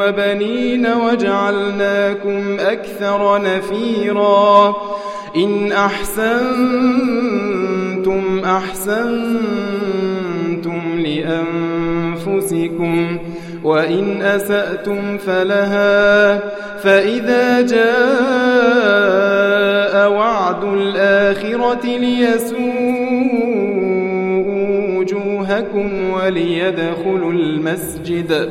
وبنين وجعلناكم أكثر نفيرا. إن أحسنتم أحسنتم لأنفسكم وإن أسأتم فلها. فإذا جاء وعد الآخرة ليسوءوا وجوهكم وليدخلوا المسجد.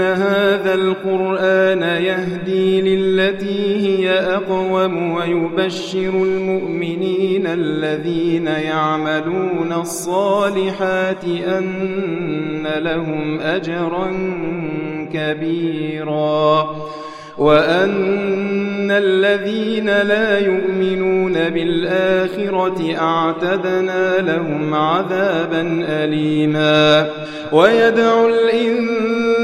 هذا القرآن يهدي للتي هي أقوم ويبشر المؤمنين الذين يعملون الصالحات أن لهم أجرا كبيرا وأن الذين لا يؤمنون بالآخرة أعتدنا لهم عذابا أليما ويدعو الإنسان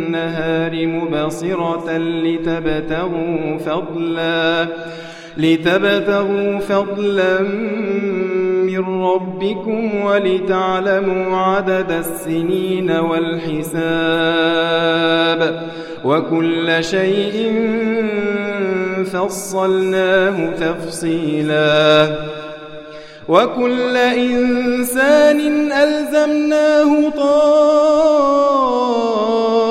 مبصرة لتبتغوا فضلا لتبتغوا فضلا من ربكم ولتعلموا عدد السنين والحساب. وكل شيء فصلناه تفصيلا. وكل إنسان ألزمناه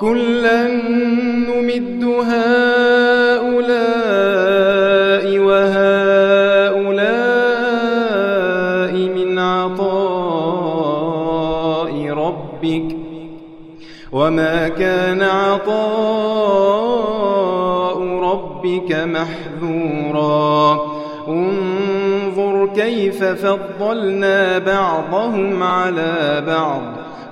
كلا نمد هؤلاء وهؤلاء من عطاء ربك وما كان عطاء ربك محذورا. انظر كيف فضلنا بعضهم على بعض.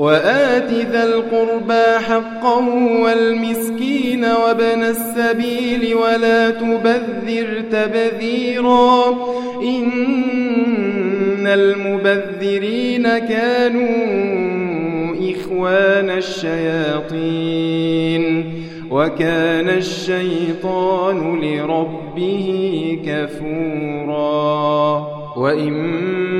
وآت ذا القربى حقه والمسكين وابن السبيل ولا تبذر تبذيرا إن المبذرين كانوا إخوان الشياطين وكان الشيطان لربه كفورا وإما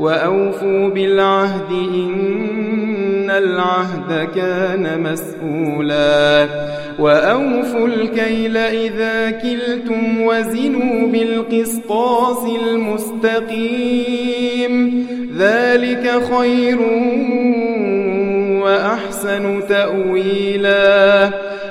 وأوفوا بالعهد إن العهد كان مسؤولا وأوفوا الكيل إذا كلتم وزنوا بالقسطاس المستقيم ذلك خير وأحسن تأويلا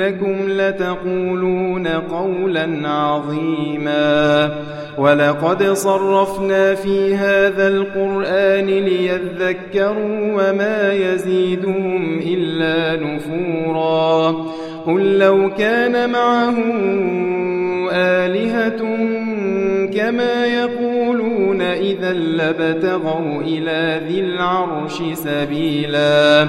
إنكم لتقولون قولا عظيما. ولقد صرفنا في هذا القرآن ليذكروا وما يزيدهم إلا نفورا. قل لو كان معه آلهة كما يقولون إذا لبتغوا إلى ذي العرش سبيلا.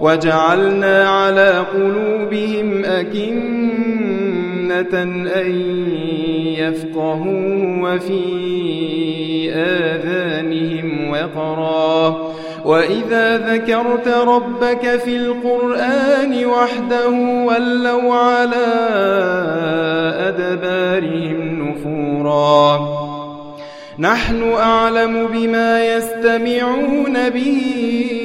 وجعلنا على قلوبهم أكنة أن يفقهوا وفي آذانهم وقرا. وإذا ذكرت ربك في القرآن وحده ولوا على أدبارهم نفورا. نحن أعلم بما يستمعون به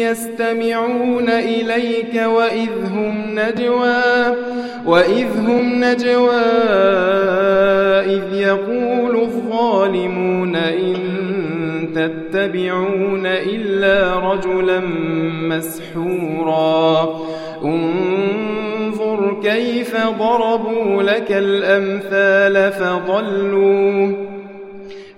يستمعون إليك وإذ هم نجوى وإذ هم نجوى إذ يقول الظالمون إن تتبعون إلا رجلا مسحورا. انظر كيف ضربوا لك الأمثال فضلوا.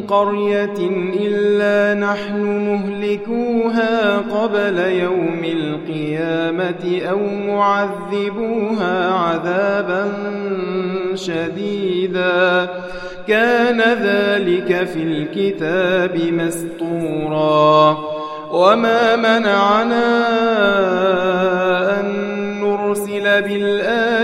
قرية إلا نحن مهلكوها قبل يوم القيامة أو معذبوها عذابا شديدا. كان ذلك في الكتاب مسطورا وما منعنا أن نرسل بالآيات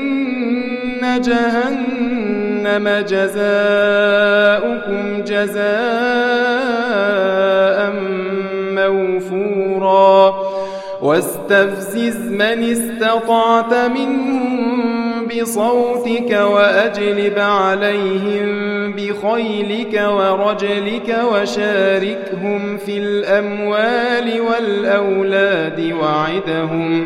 جهنم جزاؤكم جزاء موفورا. واستفزز من استطعت منهم بصوتك وأجلب عليهم بخيلك ورجلك وشاركهم في الأموال والأولاد وعدهم.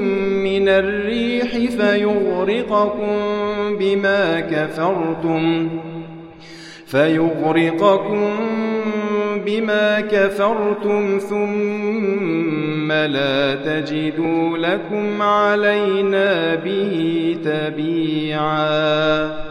من الريح فيغرقكم بما كفرتم فيغرقكم بما كفرتم ثم لا تجدوا لكم علينا به تبيعا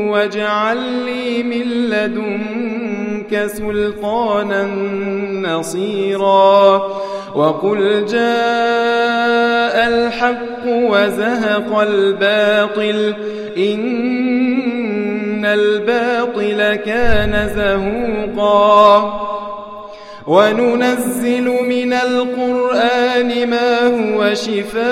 واجعل لي من لدنك سلطانا نصيرا. وقل جاء الحق وزهق الباطل. إن الباطل كان زهوقا. وننزل من القرآن ما هو شفاء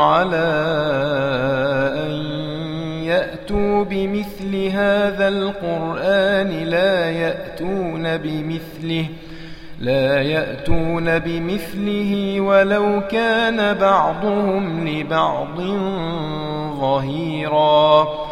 على أن يأتوا بمثل هذا القرآن لا يأتون بمثله لا يأتون بمثله ولو كان بعضهم لبعض ظهيراً.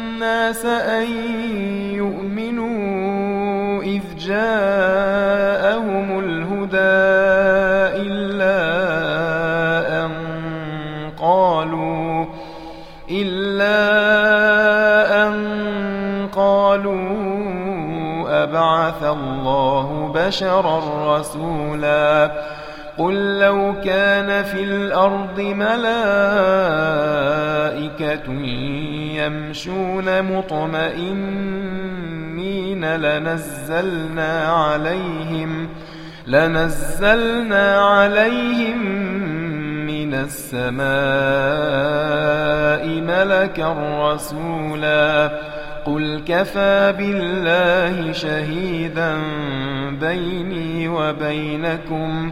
أن يؤمنوا إذ جاءهم الهدى إلا أن قالوا إلا أن قالوا أبعث الله بشرا رسولا قل لو كان في الأرض ملائكة يمشون مطمئنين لنزلنا عليهم لنزلنا عليهم من السماء ملكا رسولا. قل كفى بالله شهيدا بيني وبينكم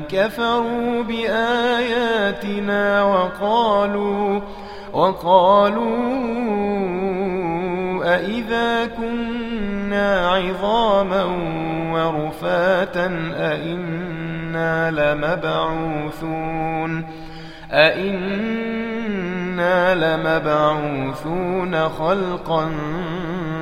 كَفَرُوا بِآيَاتِنَا وَقَالُوا وَقَالُوا أَإِذَا كُنَّا عِظَامًا وَرُفَاتًا أَإِنَّا لَمَبْعُوثُونَ أَإِنَّا لَمَبْعُوثُونَ خَلْقًا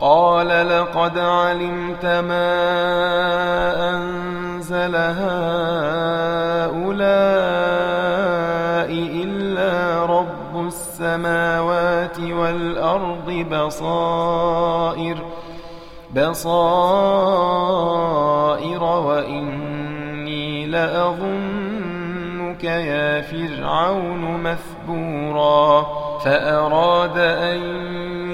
قال لقد علمت ما أنزل هؤلاء إلا رب السماوات والأرض بصائر بصائر وإني لأظنك يا فرعون مثبورا. فأراد أن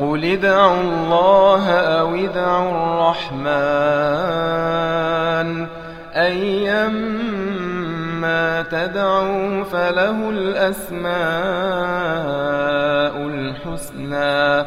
قل ادعوا الله أو ادعوا الرحمن أيما تدعوا فله الأسماء الحسنى